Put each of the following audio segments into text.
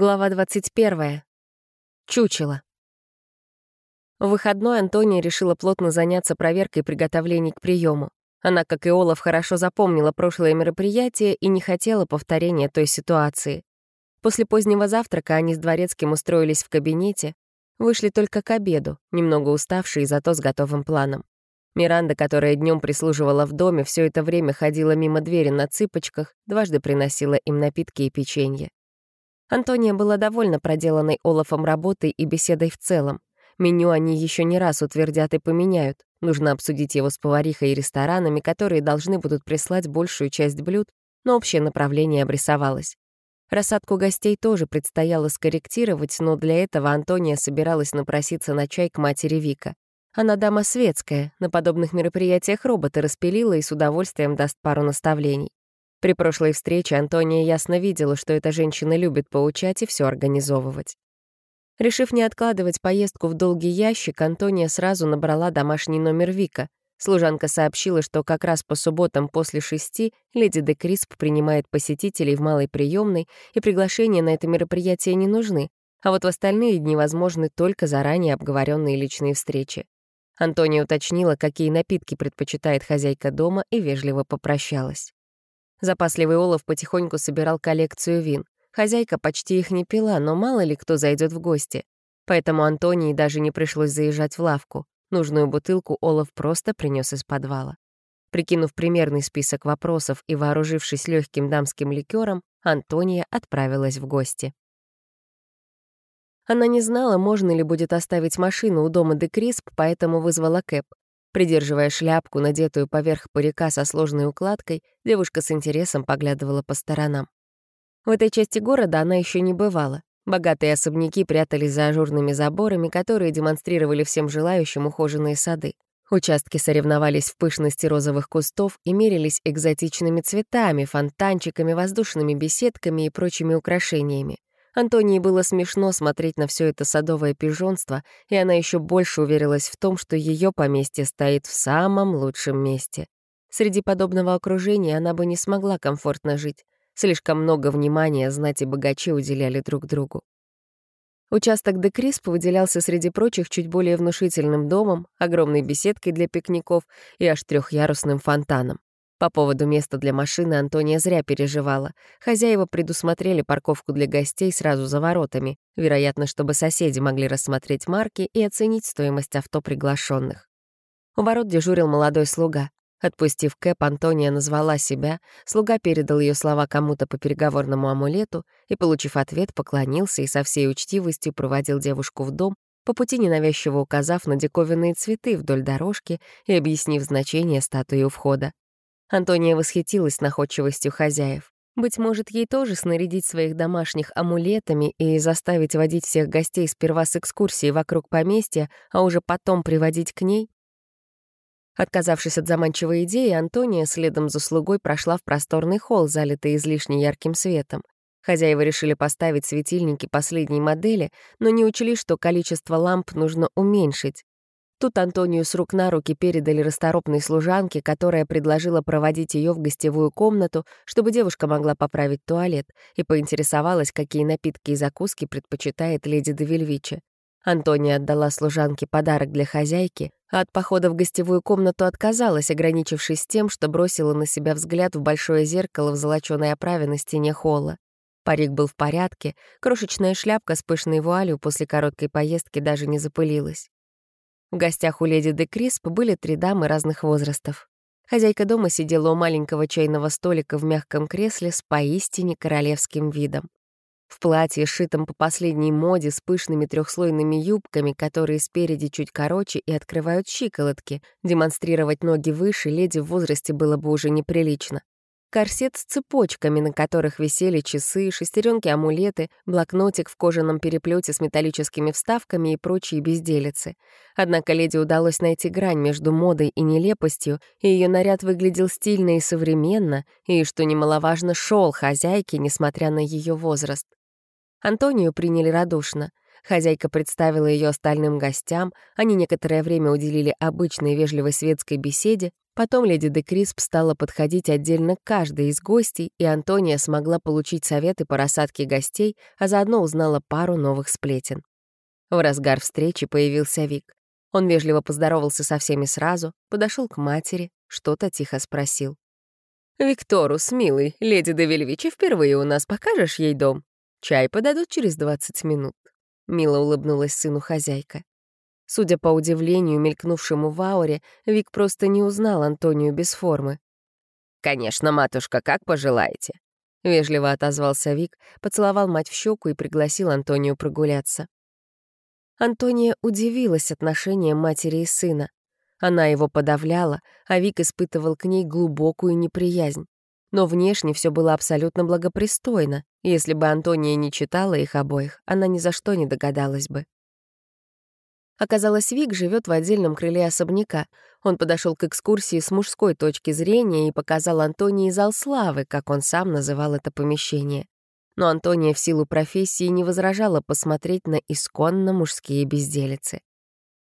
Глава 21. Чучело. В выходной Антония решила плотно заняться проверкой приготовлений к приему. Она, как и Олаф, хорошо запомнила прошлое мероприятие и не хотела повторения той ситуации. После позднего завтрака они с Дворецким устроились в кабинете, вышли только к обеду, немного уставшие, зато с готовым планом. Миранда, которая днем прислуживала в доме, все это время ходила мимо двери на цыпочках, дважды приносила им напитки и печенье. Антония была довольна проделанной Олафом работой и беседой в целом. Меню они еще не раз утвердят и поменяют. Нужно обсудить его с поварихой и ресторанами, которые должны будут прислать большую часть блюд, но общее направление обрисовалось. Рассадку гостей тоже предстояло скорректировать, но для этого Антония собиралась напроситься на чай к матери Вика. Она дама светская, на подобных мероприятиях роботы распилила и с удовольствием даст пару наставлений. При прошлой встрече Антония ясно видела, что эта женщина любит поучать и все организовывать. Решив не откладывать поездку в долгий ящик, Антония сразу набрала домашний номер Вика. Служанка сообщила, что как раз по субботам после шести леди де Крисп принимает посетителей в малой приемной, и приглашения на это мероприятие не нужны, а вот в остальные дни возможны только заранее обговоренные личные встречи. Антония уточнила, какие напитки предпочитает хозяйка дома, и вежливо попрощалась. Запасливый Олаф потихоньку собирал коллекцию вин. Хозяйка почти их не пила, но мало ли кто зайдет в гости. Поэтому Антонии даже не пришлось заезжать в лавку. Нужную бутылку Олаф просто принес из подвала. Прикинув примерный список вопросов и вооружившись легким дамским ликером, Антония отправилась в гости. Она не знала, можно ли будет оставить машину у дома де Крисп, поэтому вызвала Кэп. Придерживая шляпку, надетую поверх парика со сложной укладкой, девушка с интересом поглядывала по сторонам. В этой части города она еще не бывала. Богатые особняки прятались за ажурными заборами, которые демонстрировали всем желающим ухоженные сады. Участки соревновались в пышности розовых кустов и мерились экзотичными цветами, фонтанчиками, воздушными беседками и прочими украшениями. Антонии было смешно смотреть на все это садовое пижонство, и она еще больше уверилась в том, что ее поместье стоит в самом лучшем месте. Среди подобного окружения она бы не смогла комфортно жить. Слишком много внимания знать и богачи уделяли друг другу. Участок де Крисп выделялся среди прочих чуть более внушительным домом, огромной беседкой для пикников и аж трехъярусным фонтаном. По поводу места для машины Антония зря переживала. Хозяева предусмотрели парковку для гостей сразу за воротами, вероятно, чтобы соседи могли рассмотреть марки и оценить стоимость авто приглашенных. У ворот дежурил молодой слуга. Отпустив Кэп, Антония назвала себя, слуга передал ее слова кому-то по переговорному амулету и, получив ответ, поклонился и со всей учтивостью проводил девушку в дом, по пути ненавязчиво указав на диковинные цветы вдоль дорожки и объяснив значение статуи у входа. Антония восхитилась находчивостью хозяев. Быть может, ей тоже снарядить своих домашних амулетами и заставить водить всех гостей сперва с экскурсией вокруг поместья, а уже потом приводить к ней? Отказавшись от заманчивой идеи, Антония следом за слугой прошла в просторный холл, залитый излишне ярким светом. Хозяева решили поставить светильники последней модели, но не учли, что количество ламп нужно уменьшить. Тут Антонию с рук на руки передали расторопной служанке, которая предложила проводить ее в гостевую комнату, чтобы девушка могла поправить туалет, и поинтересовалась, какие напитки и закуски предпочитает леди де Антония отдала служанке подарок для хозяйки, а от похода в гостевую комнату отказалась, ограничившись тем, что бросила на себя взгляд в большое зеркало в золочёной оправе на стене холла. Парик был в порядке, крошечная шляпка с пышной вуалью после короткой поездки даже не запылилась. В гостях у леди де Крисп были три дамы разных возрастов. Хозяйка дома сидела у маленького чайного столика в мягком кресле с поистине королевским видом. В платье, сшитом по последней моде, с пышными трехслойными юбками, которые спереди чуть короче и открывают щиколотки, демонстрировать ноги выше леди в возрасте было бы уже неприлично корсет с цепочками, на которых висели часы, шестеренки амулеты, блокнотик в кожаном переплете с металлическими вставками и прочие безделицы. Однако леди удалось найти грань между модой и нелепостью, и ее наряд выглядел стильно и современно, и, что немаловажно, шел хозяйке, несмотря на ее возраст. Антонию приняли радушно. Хозяйка представила ее остальным гостям, они некоторое время уделили обычной вежливой светской беседе, Потом леди де Крисп стала подходить отдельно к каждой из гостей, и Антония смогла получить советы по рассадке гостей, а заодно узнала пару новых сплетен. В разгар встречи появился Вик. Он вежливо поздоровался со всеми сразу, подошел к матери, что-то тихо спросил. «Викторус, милый, леди де Вельвичи впервые у нас, покажешь ей дом? Чай подадут через 20 минут». Мило улыбнулась сыну хозяйка. Судя по удивлению, мелькнувшему в ауре, Вик просто не узнал Антонию без формы. «Конечно, матушка, как пожелаете», — вежливо отозвался Вик, поцеловал мать в щеку и пригласил Антонию прогуляться. Антония удивилась отношениям матери и сына. Она его подавляла, а Вик испытывал к ней глубокую неприязнь. Но внешне все было абсолютно благопристойно. Если бы Антония не читала их обоих, она ни за что не догадалась бы. Оказалось, Вик живет в отдельном крыле особняка. Он подошел к экскурсии с мужской точки зрения и показал Антонии зал славы, как он сам называл это помещение. Но Антония в силу профессии не возражала посмотреть на исконно мужские безделицы.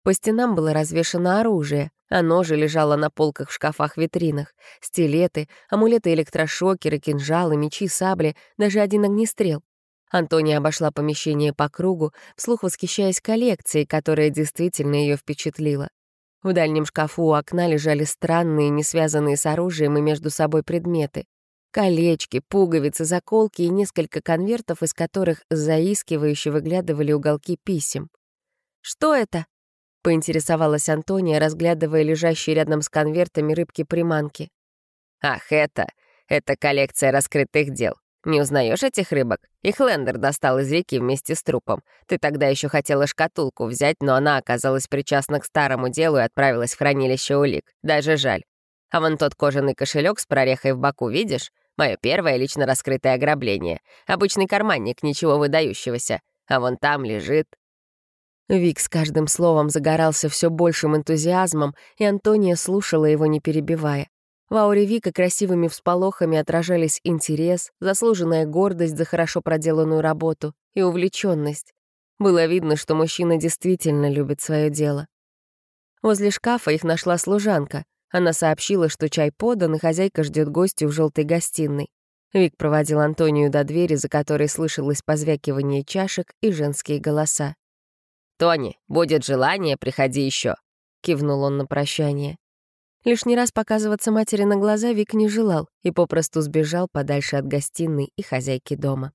По стенам было развешано оружие, оно же лежало на полках в шкафах-витринах. Стилеты, амулеты-электрошокеры, кинжалы, мечи, сабли, даже один огнестрел. Антония обошла помещение по кругу, вслух восхищаясь коллекцией, которая действительно ее впечатлила. В дальнем шкафу у окна лежали странные, не связанные с оружием и между собой предметы. Колечки, пуговицы, заколки и несколько конвертов, из которых заискивающе выглядывали уголки писем. «Что это?» поинтересовалась Антония, разглядывая лежащие рядом с конвертами рыбки-приманки. «Ах, это... это коллекция раскрытых дел. Не узнаешь этих рыбок? Их Лендер достал из реки вместе с трупом. Ты тогда еще хотела шкатулку взять, но она оказалась причастна к старому делу и отправилась в хранилище улик. Даже жаль. А вон тот кожаный кошелек с прорехой в боку, видишь? Мое первое лично раскрытое ограбление. Обычный карманник, ничего выдающегося. А вон там лежит Вик с каждым словом загорался все большим энтузиазмом, и Антония слушала его, не перебивая. В ауре Вика красивыми всполохами отражались интерес, заслуженная гордость за хорошо проделанную работу и увлеченность. Было видно, что мужчина действительно любит свое дело. Возле шкафа их нашла служанка. Она сообщила, что чай подан, и хозяйка ждет гостю в желтой гостиной. Вик проводил Антонию до двери, за которой слышалось позвякивание чашек и женские голоса. «Тони, будет желание, приходи еще», — кивнул он на прощание. Лишний раз показываться матери на глаза Вик не желал и попросту сбежал подальше от гостиной и хозяйки дома.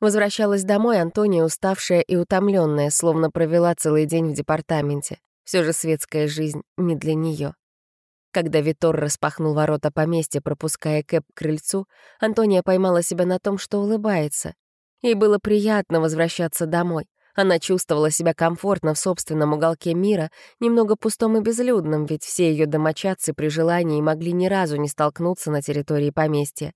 Возвращалась домой Антония, уставшая и утомленная, словно провела целый день в департаменте. Все же светская жизнь не для нее. Когда Витор распахнул ворота поместья, пропуская Кэп к крыльцу, Антония поймала себя на том, что улыбается. Ей было приятно возвращаться домой. Она чувствовала себя комфортно в собственном уголке мира, немного пустом и безлюдном, ведь все ее домочадцы при желании могли ни разу не столкнуться на территории поместья.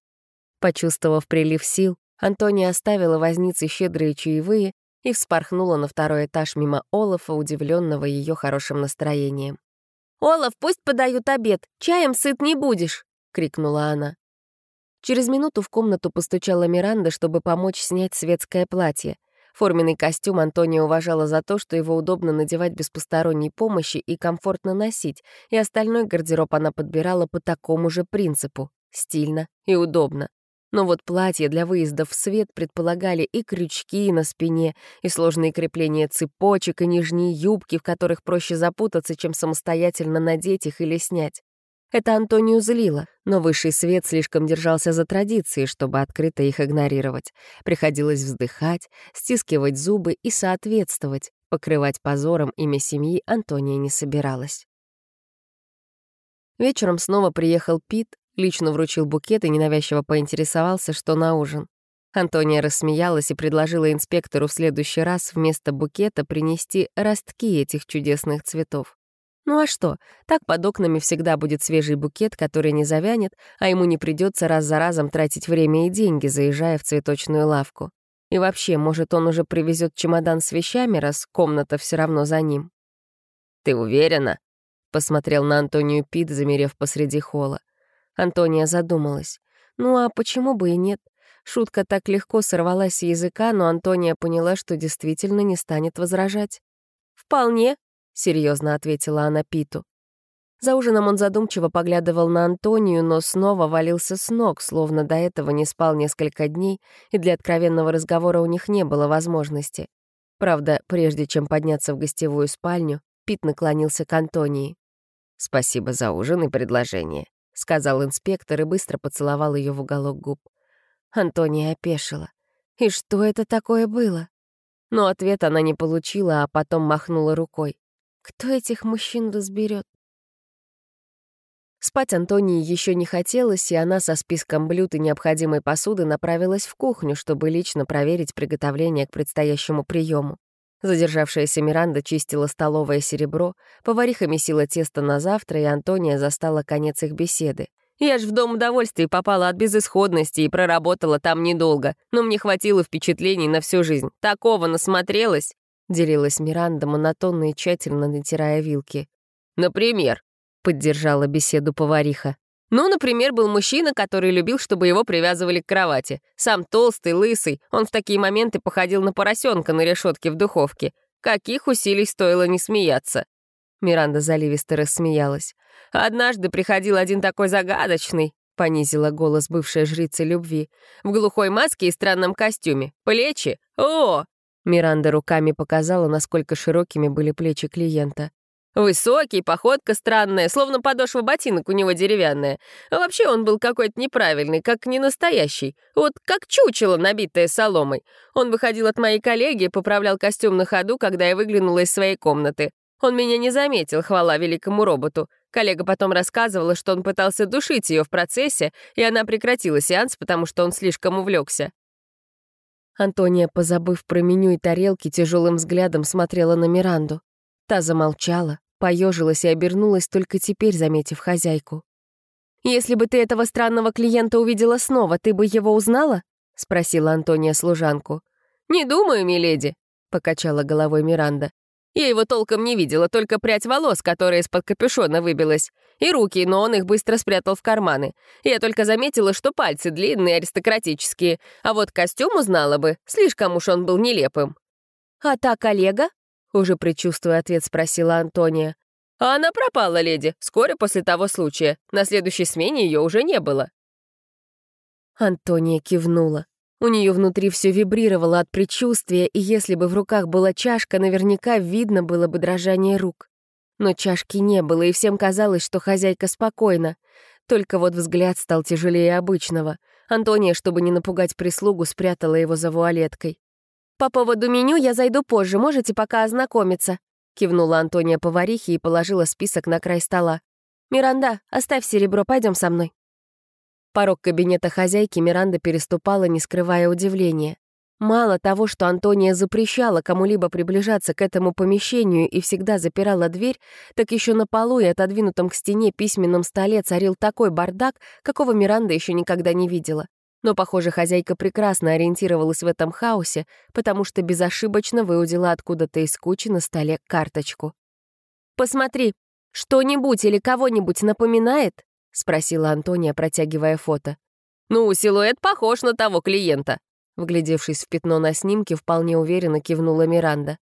Почувствовав прилив сил, Антония оставила возницы щедрые чаевые и вспорхнула на второй этаж мимо Олафа, удивленного ее хорошим настроением. «Олаф, пусть подают обед, чаем сыт не будешь!» — крикнула она. Через минуту в комнату постучала Миранда, чтобы помочь снять светское платье. Форменный костюм Антония уважала за то, что его удобно надевать без посторонней помощи и комфортно носить, и остальной гардероб она подбирала по такому же принципу — стильно и удобно. Но вот платья для выезда в свет предполагали и крючки на спине, и сложные крепления цепочек, и нижние юбки, в которых проще запутаться, чем самостоятельно надеть их или снять. Это Антонию злило, но высший свет слишком держался за традиции, чтобы открыто их игнорировать. Приходилось вздыхать, стискивать зубы и соответствовать. Покрывать позором имя семьи Антония не собиралась. Вечером снова приехал Пит, лично вручил букет и ненавязчиво поинтересовался, что на ужин. Антония рассмеялась и предложила инспектору в следующий раз вместо букета принести ростки этих чудесных цветов. Ну а что, так под окнами всегда будет свежий букет, который не завянет, а ему не придется раз за разом тратить время и деньги, заезжая в цветочную лавку. И вообще, может, он уже привезет чемодан с вещами, раз комната все равно за ним. «Ты уверена?» — посмотрел на Антонию Пит, замерев посреди холла. Антония задумалась. Ну а почему бы и нет? Шутка так легко сорвалась с языка, но Антония поняла, что действительно не станет возражать. «Вполне», — серьезно ответила она Питу. За ужином он задумчиво поглядывал на Антонию, но снова валился с ног, словно до этого не спал несколько дней, и для откровенного разговора у них не было возможности. Правда, прежде чем подняться в гостевую спальню, Пит наклонился к Антонии. «Спасибо за ужин и предложение», — сказал инспектор и быстро поцеловал ее в уголок губ. Антония опешила. И что это такое было? Но ответ она не получила, а потом махнула рукой. Кто этих мужчин разберет? Спать Антонии еще не хотелось, и она со списком блюд и необходимой посуды направилась в кухню, чтобы лично проверить приготовление к предстоящему приему. Задержавшаяся Миранда чистила столовое серебро, повариха месила тесто на завтра, и Антония застала конец их беседы. «Я ж в дом удовольствий попала от безысходности и проработала там недолго, но мне хватило впечатлений на всю жизнь. Такого насмотрелась!» — делилась Миранда, монотонно и тщательно натирая вилки. «Например?» поддержала беседу повариха. Ну, например, был мужчина, который любил, чтобы его привязывали к кровати. Сам толстый, лысый, он в такие моменты походил на поросенка на решетке в духовке. Каких усилий стоило не смеяться. Миранда заливисто рассмеялась. «Однажды приходил один такой загадочный», — понизила голос бывшая жрица любви, «в глухой маске и странном костюме. Плечи? О!» Миранда руками показала, насколько широкими были плечи клиента. Высокий, походка странная, словно подошва ботинок у него деревянная. Вообще он был какой-то неправильный, как не настоящий. Вот как чучело, набитое соломой. Он выходил от моей коллеги, поправлял костюм на ходу, когда я выглянула из своей комнаты. Он меня не заметил, хвала великому роботу. Коллега потом рассказывала, что он пытался душить ее в процессе, и она прекратила сеанс, потому что он слишком увлекся. Антония, позабыв про меню и тарелки, тяжелым взглядом смотрела на Миранду. Та замолчала, Поежилась и обернулась, только теперь заметив хозяйку. «Если бы ты этого странного клиента увидела снова, ты бы его узнала?» — спросила Антония служанку. «Не думаю, миледи», — покачала головой Миранда. «Я его толком не видела, только прядь волос, которая из-под капюшона выбилась. И руки, но он их быстро спрятал в карманы. Я только заметила, что пальцы длинные, аристократические. А вот костюм узнала бы, слишком уж он был нелепым». «А та коллега?» Уже предчувствуя ответ, спросила Антония. «А она пропала, леди, вскоре после того случая. На следующей смене ее уже не было». Антония кивнула. У нее внутри все вибрировало от предчувствия, и если бы в руках была чашка, наверняка видно было бы дрожание рук. Но чашки не было, и всем казалось, что хозяйка спокойна. Только вот взгляд стал тяжелее обычного. Антония, чтобы не напугать прислугу, спрятала его за вуалеткой. «По поводу меню я зайду позже, можете пока ознакомиться», — кивнула Антония поварихе и положила список на край стола. «Миранда, оставь серебро, пойдем со мной». Порог кабинета хозяйки Миранда переступала, не скрывая удивления. Мало того, что Антония запрещала кому-либо приближаться к этому помещению и всегда запирала дверь, так еще на полу и отодвинутом к стене письменном столе царил такой бардак, какого Миранда еще никогда не видела. Но, похоже, хозяйка прекрасно ориентировалась в этом хаосе, потому что безошибочно выудила откуда-то из кучи на столе карточку. «Посмотри, что-нибудь или кого-нибудь напоминает?» — спросила Антония, протягивая фото. «Ну, силуэт похож на того клиента», — вглядевшись в пятно на снимке, вполне уверенно кивнула Миранда.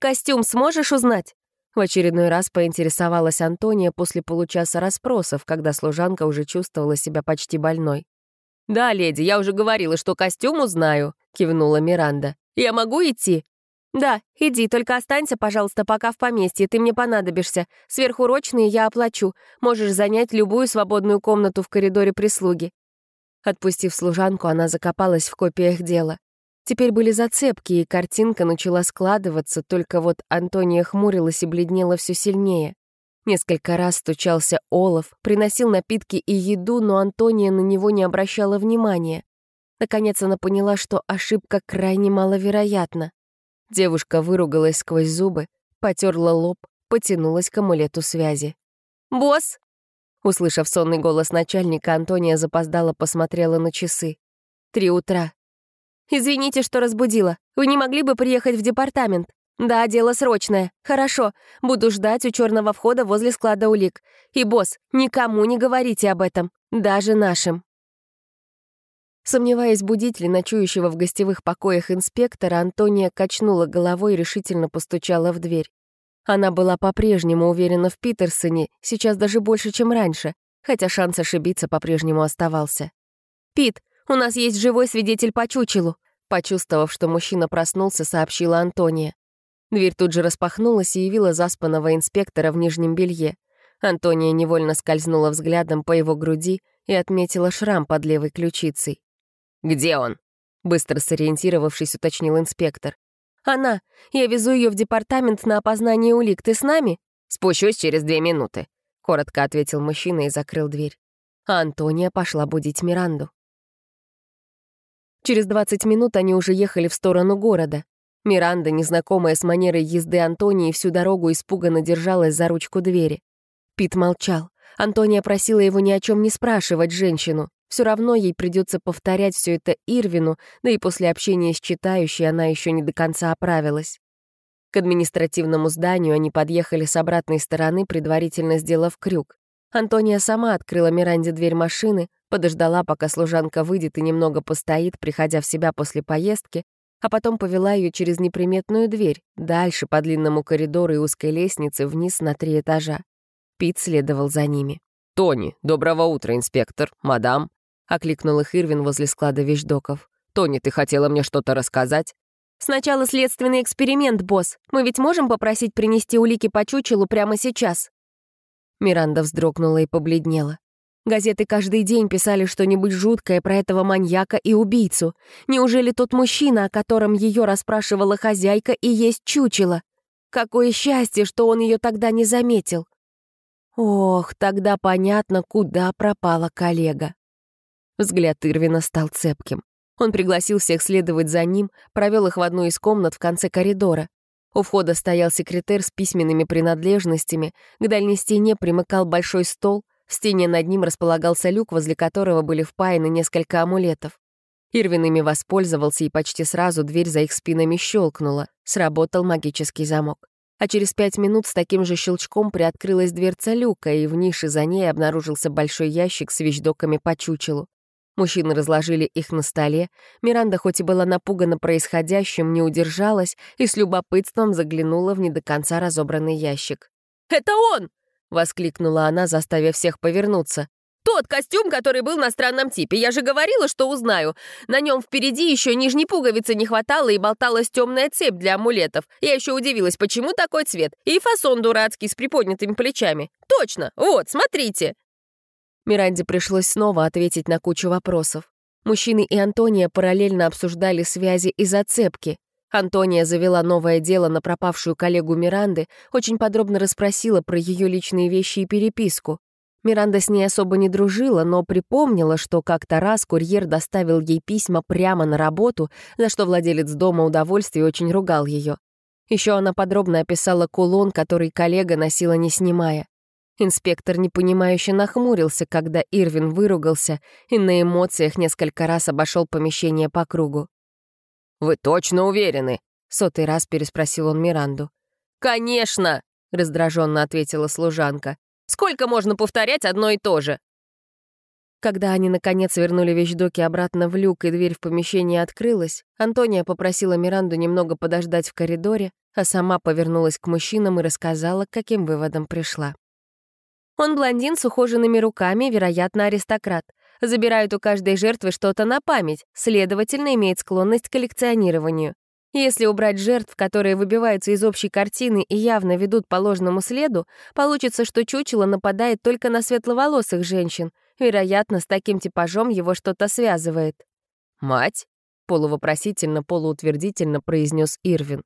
«Костюм сможешь узнать?» В очередной раз поинтересовалась Антония после получаса расспросов, когда служанка уже чувствовала себя почти больной. «Да, леди, я уже говорила, что костюм узнаю», — кивнула Миранда. «Я могу идти?» «Да, иди, только останься, пожалуйста, пока в поместье, ты мне понадобишься. Сверхурочные я оплачу. Можешь занять любую свободную комнату в коридоре прислуги». Отпустив служанку, она закопалась в копиях дела. Теперь были зацепки, и картинка начала складываться, только вот Антония хмурилась и бледнела все сильнее. Несколько раз стучался Олаф, приносил напитки и еду, но Антония на него не обращала внимания. Наконец она поняла, что ошибка крайне маловероятна. Девушка выругалась сквозь зубы, потерла лоб, потянулась к амулету связи. «Босс!» Услышав сонный голос начальника, Антония запоздала посмотрела на часы. Три утра. «Извините, что разбудила. Вы не могли бы приехать в департамент?» «Да, дело срочное. Хорошо. Буду ждать у черного входа возле склада улик. И, босс, никому не говорите об этом. Даже нашим». Сомневаясь, будить ли ночующего в гостевых покоях инспектора, Антония качнула головой и решительно постучала в дверь. Она была по-прежнему уверена в Питерсоне, сейчас даже больше, чем раньше, хотя шанс ошибиться по-прежнему оставался. «Пит, у нас есть живой свидетель по чучелу», почувствовав, что мужчина проснулся, сообщила Антония. Дверь тут же распахнулась и явила заспанного инспектора в нижнем белье. Антония невольно скользнула взглядом по его груди и отметила шрам под левой ключицей. «Где он?» — быстро сориентировавшись, уточнил инспектор. «Она. Я везу ее в департамент на опознание улик. Ты с нами?» «Спущусь через две минуты», — коротко ответил мужчина и закрыл дверь. А Антония пошла будить Миранду. Через 20 минут они уже ехали в сторону города. Миранда, незнакомая с манерой езды Антонии, всю дорогу испуганно держалась за ручку двери. Пит молчал. Антония просила его ни о чем не спрашивать женщину. Все равно ей придется повторять все это Ирвину, да и после общения с читающей она еще не до конца оправилась. К административному зданию они подъехали с обратной стороны, предварительно сделав крюк. Антония сама открыла Миранде дверь машины, подождала, пока служанка выйдет и немного постоит, приходя в себя после поездки, а потом повела ее через неприметную дверь, дальше по длинному коридору и узкой лестнице вниз на три этажа. Пит следовал за ними. «Тони, доброго утра, инспектор, мадам», — окликнул их Ирвин возле склада вещдоков. «Тони, ты хотела мне что-то рассказать?» «Сначала следственный эксперимент, босс. Мы ведь можем попросить принести улики по чучелу прямо сейчас?» Миранда вздрогнула и побледнела. Газеты каждый день писали что-нибудь жуткое про этого маньяка и убийцу. Неужели тот мужчина, о котором ее расспрашивала хозяйка, и есть чучело? Какое счастье, что он ее тогда не заметил. Ох, тогда понятно, куда пропала коллега. Взгляд Ирвина стал цепким. Он пригласил всех следовать за ним, провел их в одну из комнат в конце коридора. У входа стоял секретарь с письменными принадлежностями, к дальней стене примыкал большой стол, в стене над ним располагался люк, возле которого были впаяны несколько амулетов. Ирвин ими воспользовался, и почти сразу дверь за их спинами щелкнула. Сработал магический замок. А через пять минут с таким же щелчком приоткрылась дверца люка, и в нише за ней обнаружился большой ящик с вещдоками по чучелу. Мужчины разложили их на столе. Миранда, хоть и была напугана происходящим, не удержалась и с любопытством заглянула в не до конца разобранный ящик. «Это он!» — воскликнула она, заставив всех повернуться. «Тот костюм, который был на странном типе. Я же говорила, что узнаю. На нем впереди еще нижней пуговицы не хватало и болталась темная цепь для амулетов. Я еще удивилась, почему такой цвет. И фасон дурацкий с приподнятыми плечами. Точно! Вот, смотрите!» Миранде пришлось снова ответить на кучу вопросов. Мужчины и Антония параллельно обсуждали связи и зацепки. Антония завела новое дело на пропавшую коллегу Миранды, очень подробно расспросила про ее личные вещи и переписку. Миранда с ней особо не дружила, но припомнила, что как-то раз курьер доставил ей письма прямо на работу, за что владелец дома удовольствия очень ругал ее. Еще она подробно описала кулон, который коллега носила не снимая. Инспектор непонимающе нахмурился, когда Ирвин выругался и на эмоциях несколько раз обошел помещение по кругу. «Вы точно уверены?» — сотый раз переспросил он Миранду. «Конечно!» — раздраженно ответила служанка. «Сколько можно повторять одно и то же?» Когда они, наконец, вернули вещдоки обратно в люк и дверь в помещение открылась, Антония попросила Миранду немного подождать в коридоре, а сама повернулась к мужчинам и рассказала, к каким выводам пришла. Он блондин с ухоженными руками, вероятно, аристократ забирают у каждой жертвы что-то на память, следовательно, имеет склонность к коллекционированию. Если убрать жертв, которые выбиваются из общей картины и явно ведут по ложному следу, получится, что чучело нападает только на светловолосых женщин. Вероятно, с таким типажом его что-то связывает. «Мать?» — полувопросительно, полуутвердительно произнес Ирвин.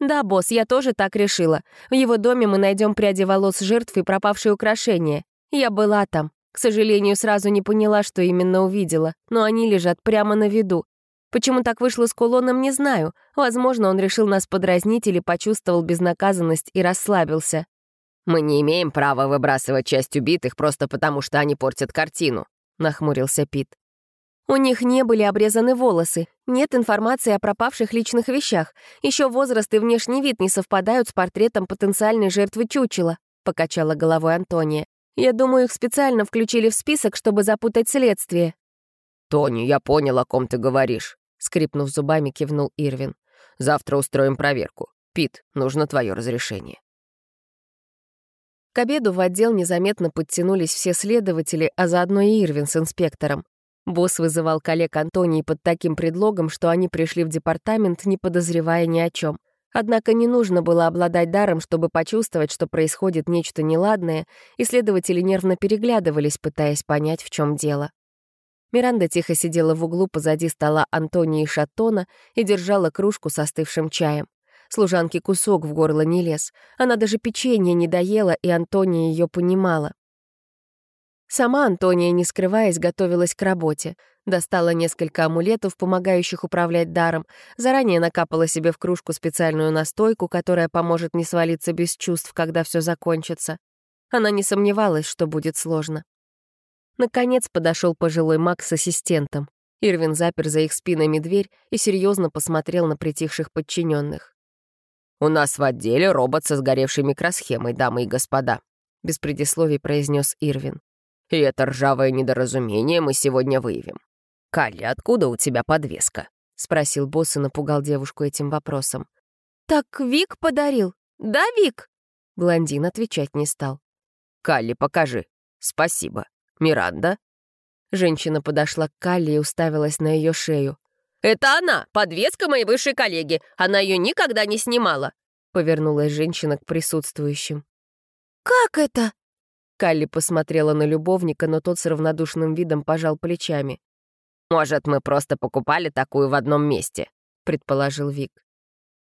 «Да, босс, я тоже так решила. В его доме мы найдем пряди волос жертв и пропавшие украшения. Я была там. К сожалению, сразу не поняла, что именно увидела, но они лежат прямо на виду. Почему так вышло с кулоном, не знаю. Возможно, он решил нас подразнить или почувствовал безнаказанность и расслабился. «Мы не имеем права выбрасывать часть убитых просто потому, что они портят картину», — нахмурился Пит. У них не были обрезаны волосы, нет информации о пропавших личных вещах, еще возраст и внешний вид не совпадают с портретом потенциальной жертвы чучела», — покачала головой Антония. Я думаю, их специально включили в список, чтобы запутать следствие». «Тони, я понял, о ком ты говоришь», — скрипнув зубами, кивнул Ирвин. «Завтра устроим проверку. Пит, нужно твое разрешение». К обеду в отдел незаметно подтянулись все следователи, а заодно и Ирвин с инспектором. Босс вызывал коллег Антонии под таким предлогом, что они пришли в департамент, не подозревая ни о чем. Однако не нужно было обладать даром, чтобы почувствовать, что происходит нечто неладное, и следователи нервно переглядывались, пытаясь понять, в чем дело. Миранда тихо сидела в углу позади стола Антонии Шаттона и держала кружку с остывшим чаем. Служанке кусок в горло не лез. Она даже печенье не доела, и Антония ее понимала. Сама Антония, не скрываясь, готовилась к работе. Достала несколько амулетов, помогающих управлять даром, заранее накапала себе в кружку специальную настойку, которая поможет не свалиться без чувств, когда все закончится. Она не сомневалась, что будет сложно. Наконец подошел пожилой маг с ассистентом. Ирвин запер за их спинами дверь и серьезно посмотрел на притихших подчиненных. «У нас в отделе робот со сгоревшей микросхемой, дамы и господа», — без предисловий произнес Ирвин. «И это ржавое недоразумение мы сегодня выявим. Калли, откуда у тебя подвеска?» — спросил босс и напугал девушку этим вопросом. «Так Вик подарил. Да, Вик?» Блондин отвечать не стал. «Калли, покажи. Спасибо. Миранда?» Женщина подошла к Калли и уставилась на ее шею. «Это она, подвеска моей высшей коллеги. Она ее никогда не снимала», — повернулась женщина к присутствующим. «Как это?» Калли посмотрела на любовника, но тот с равнодушным видом пожал плечами. «Может, мы просто покупали такую в одном месте», — предположил Вик.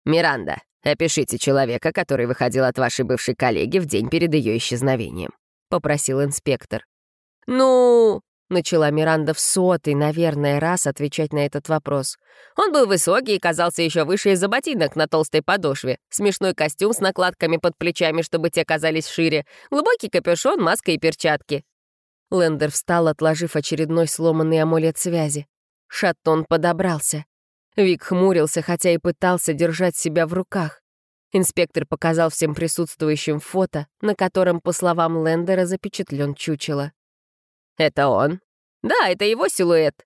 «Миранда, опишите человека, который выходил от вашей бывшей коллеги в день перед ее исчезновением», — попросил инспектор. «Ну...» Начала Миранда в сотый, наверное, раз отвечать на этот вопрос. Он был высокий и казался еще выше из-за ботинок на толстой подошве. Смешной костюм с накладками под плечами, чтобы те казались шире. Глубокий капюшон, маска и перчатки. Лендер встал, отложив очередной сломанный амулет связи. Шаттон подобрался. Вик хмурился, хотя и пытался держать себя в руках. Инспектор показал всем присутствующим фото, на котором, по словам Лендера, запечатлен чучело. «Это он?» «Да, это его силуэт».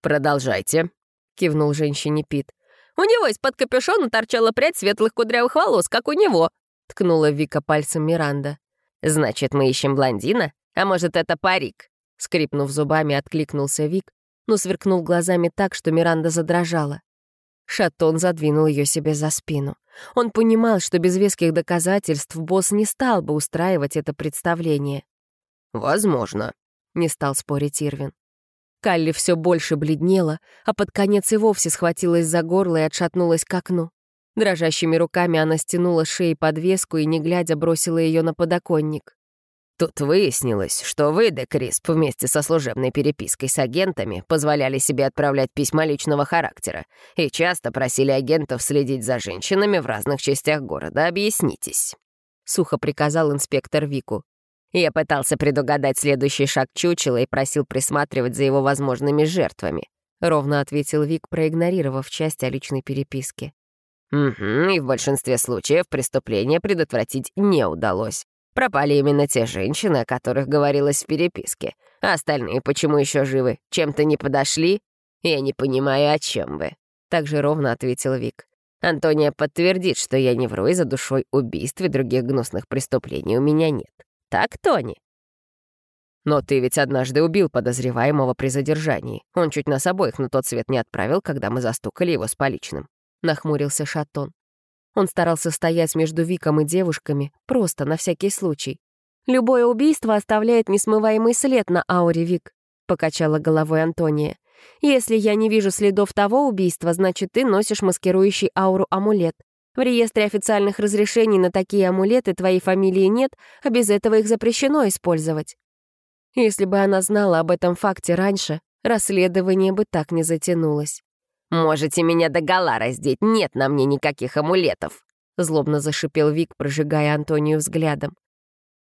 «Продолжайте», — кивнул женщине Пит. «У него из-под капюшона торчала прядь светлых кудрявых волос, как у него», — ткнула Вика пальцем Миранда. «Значит, мы ищем блондина? А может, это парик?» Скрипнув зубами, откликнулся Вик, но сверкнул глазами так, что Миранда задрожала. Шатон задвинул ее себе за спину. Он понимал, что без веских доказательств босс не стал бы устраивать это представление. «Возможно», не стал спорить Ирвин. Калли все больше бледнела, а под конец и вовсе схватилась за горло и отшатнулась к окну. Дрожащими руками она стянула шеи подвеску и, не глядя, бросила ее на подоконник. Тут выяснилось, что вы, Декрисп, вместе со служебной перепиской с агентами позволяли себе отправлять письма личного характера и часто просили агентов следить за женщинами в разных частях города. Объяснитесь. Сухо приказал инспектор Вику. Я пытался предугадать следующий шаг чучела и просил присматривать за его возможными жертвами. Ровно ответил Вик, проигнорировав часть о личной переписке. Угу, и в большинстве случаев преступление предотвратить не удалось. Пропали именно те женщины, о которых говорилось в переписке. А остальные почему еще живы? Чем-то не подошли? Я не понимаю, о чем вы. Также ровно ответил Вик. Антония подтвердит, что я не вру, и за душой убийств и других гнусных преступлений у меня нет. Так, Тони?» «Но ты ведь однажды убил подозреваемого при задержании. Он чуть нас обоих на тот свет не отправил, когда мы застукали его с поличным», — нахмурился Шатон. Он старался стоять между Виком и девушками, просто на всякий случай. «Любое убийство оставляет несмываемый след на ауре, Вик», — покачала головой Антония. «Если я не вижу следов того убийства, значит, ты носишь маскирующий ауру амулет. В реестре официальных разрешений на такие амулеты твоей фамилии нет, а без этого их запрещено использовать. Если бы она знала об этом факте раньше, расследование бы так не затянулось. «Можете меня догола раздеть, нет на мне никаких амулетов», злобно зашипел Вик, прожигая Антонию взглядом.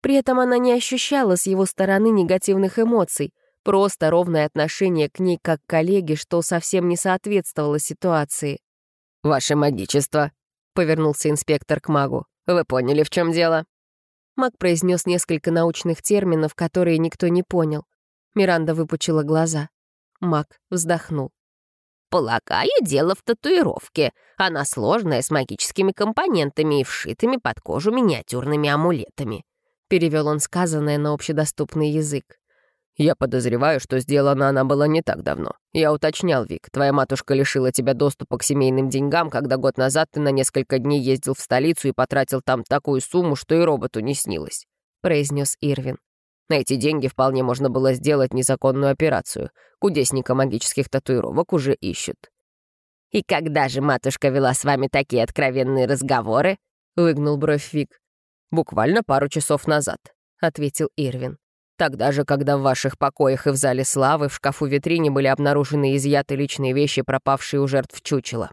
При этом она не ощущала с его стороны негативных эмоций, просто ровное отношение к ней как к коллеге, что совсем не соответствовало ситуации. «Ваше магичество», повернулся инспектор к магу. «Вы поняли, в чем дело?» Маг произнес несколько научных терминов, которые никто не понял. Миранда выпучила глаза. Маг вздохнул. «Полагаю, дело в татуировке. Она сложная, с магическими компонентами и вшитыми под кожу миниатюрными амулетами. — перевел он сказанное на общедоступный язык. «Я подозреваю, что сделана она была не так давно. Я уточнял, Вик, твоя матушка лишила тебя доступа к семейным деньгам, когда год назад ты на несколько дней ездил в столицу и потратил там такую сумму, что и роботу не снилось», — произнес Ирвин. «На эти деньги вполне можно было сделать незаконную операцию. Кудесника магических татуировок уже ищут». «И когда же матушка вела с вами такие откровенные разговоры?» — выгнул бровь Вик. «Буквально пару часов назад», — ответил Ирвин. Тогда же, когда в ваших покоях и в зале славы в шкафу-витрине были обнаружены изъяты личные вещи, пропавшие у жертв чучела.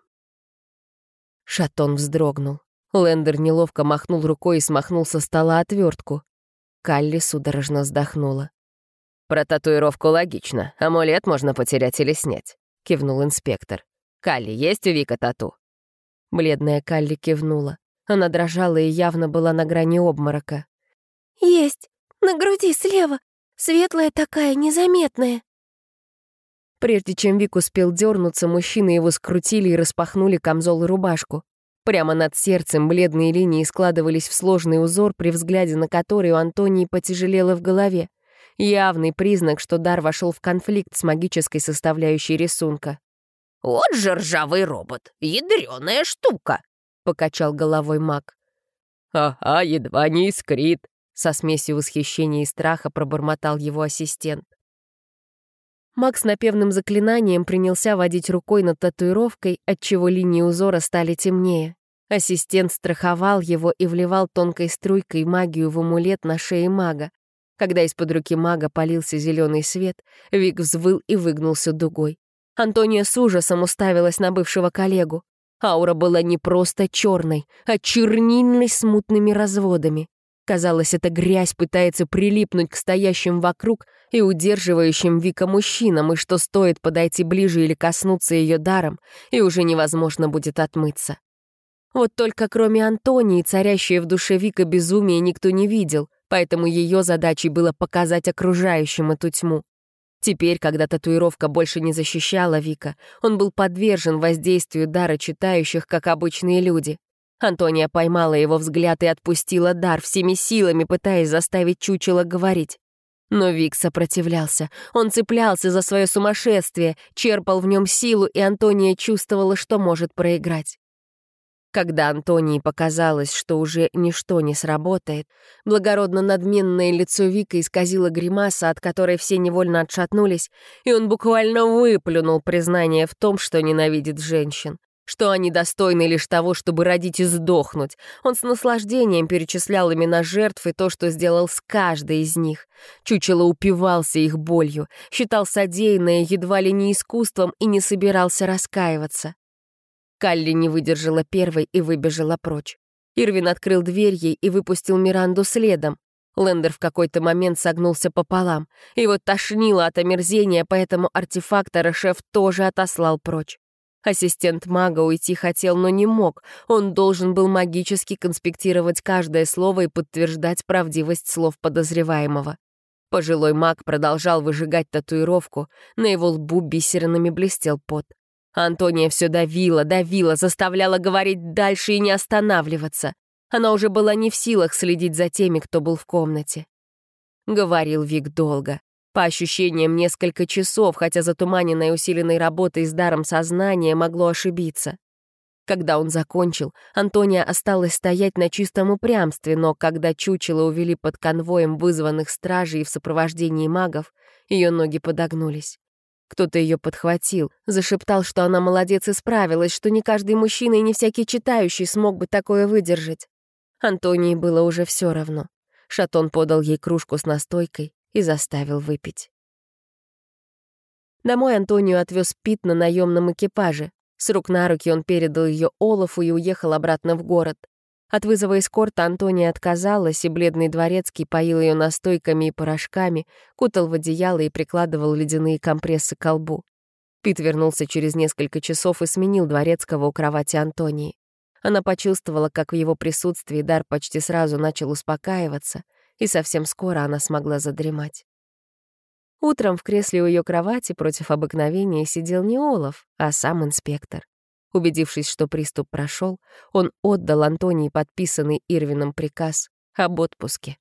Шатон вздрогнул. Лендер неловко махнул рукой и смахнул со стола отвертку. Калли судорожно вздохнула. «Про татуировку логично. Амулет можно потерять или снять», — кивнул инспектор. «Калли, есть у Вика тату?» Бледная Калли кивнула. Она дрожала и явно была на грани обморока. «Есть!» На груди слева. Светлая такая, незаметная. Прежде чем Вик успел дернуться, мужчины его скрутили и распахнули камзол и рубашку. Прямо над сердцем бледные линии складывались в сложный узор, при взгляде на который у Антонии потяжелело в голове. Явный признак, что дар вошел в конфликт с магической составляющей рисунка. «Вот же ржавый робот! Ядреная штука!» — покачал головой маг. «Ага, едва не искрит», со смесью восхищения и страха пробормотал его ассистент. Макс напевным заклинанием принялся водить рукой над татуировкой, отчего линии узора стали темнее. Ассистент страховал его и вливал тонкой струйкой магию в амулет на шее мага. Когда из-под руки мага полился зеленый свет, Вик взвыл и выгнулся дугой. Антония с ужасом уставилась на бывшего коллегу. Аура была не просто черной, а чернильной с мутными разводами. Казалось, эта грязь пытается прилипнуть к стоящим вокруг и удерживающим Вика мужчинам, и что стоит подойти ближе или коснуться ее даром, и уже невозможно будет отмыться. Вот только кроме Антонии, царящее в душе Вика безумие никто не видел, поэтому ее задачей было показать окружающим эту тьму. Теперь, когда татуировка больше не защищала Вика, он был подвержен воздействию дара читающих, как обычные люди. Антония поймала его взгляд и отпустила дар всеми силами, пытаясь заставить чучело говорить. Но Вик сопротивлялся. Он цеплялся за свое сумасшествие, черпал в нем силу, и Антония чувствовала, что может проиграть. Когда Антонии показалось, что уже ничто не сработает, благородно-надменное лицо Вика исказило гримаса, от которой все невольно отшатнулись, и он буквально выплюнул признание в том, что ненавидит женщин что они достойны лишь того, чтобы родить и сдохнуть. Он с наслаждением перечислял имена жертв и то, что сделал с каждой из них. Чучело упивался их болью, считал содеянное едва ли не искусством и не собирался раскаиваться. Калли не выдержала первой и выбежала прочь. Ирвин открыл дверь ей и выпустил Миранду следом. Лендер в какой-то момент согнулся пополам. Его тошнило от омерзения, поэтому артефактора шеф тоже отослал прочь. Ассистент мага уйти хотел, но не мог. Он должен был магически конспектировать каждое слово и подтверждать правдивость слов подозреваемого. Пожилой маг продолжал выжигать татуировку, на его лбу бисеринами блестел пот. Антония все давила, давила, заставляла говорить дальше и не останавливаться. Она уже была не в силах следить за теми, кто был в комнате. Говорил Вик долго. По ощущениям, несколько часов, хотя затуманенной усиленной работой с даром сознания могло ошибиться. Когда он закончил, Антония осталась стоять на чистом упрямстве, но когда чучело увели под конвоем вызванных стражей в сопровождении магов, ее ноги подогнулись. Кто-то ее подхватил, зашептал, что она молодец и справилась, что не каждый мужчина и не всякий читающий смог бы такое выдержать. Антонии было уже все равно. Шатон подал ей кружку с настойкой, и заставил выпить. Домой Антонио отвез Пит на наемном экипаже. С рук на руки он передал ее Олафу и уехал обратно в город. От вызова эскорта Антония отказалась, и бледный дворецкий поил ее настойками и порошками, кутал в одеяло и прикладывал ледяные компрессы к колбу. Пит вернулся через несколько часов и сменил дворецкого у кровати Антонии. Она почувствовала, как в его присутствии дар почти сразу начал успокаиваться, и совсем скоро она смогла задремать. Утром в кресле у ее кровати против обыкновения сидел не Олаф, а сам инспектор. Убедившись, что приступ прошел, он отдал Антонии подписанный Ирвином приказ об отпуске.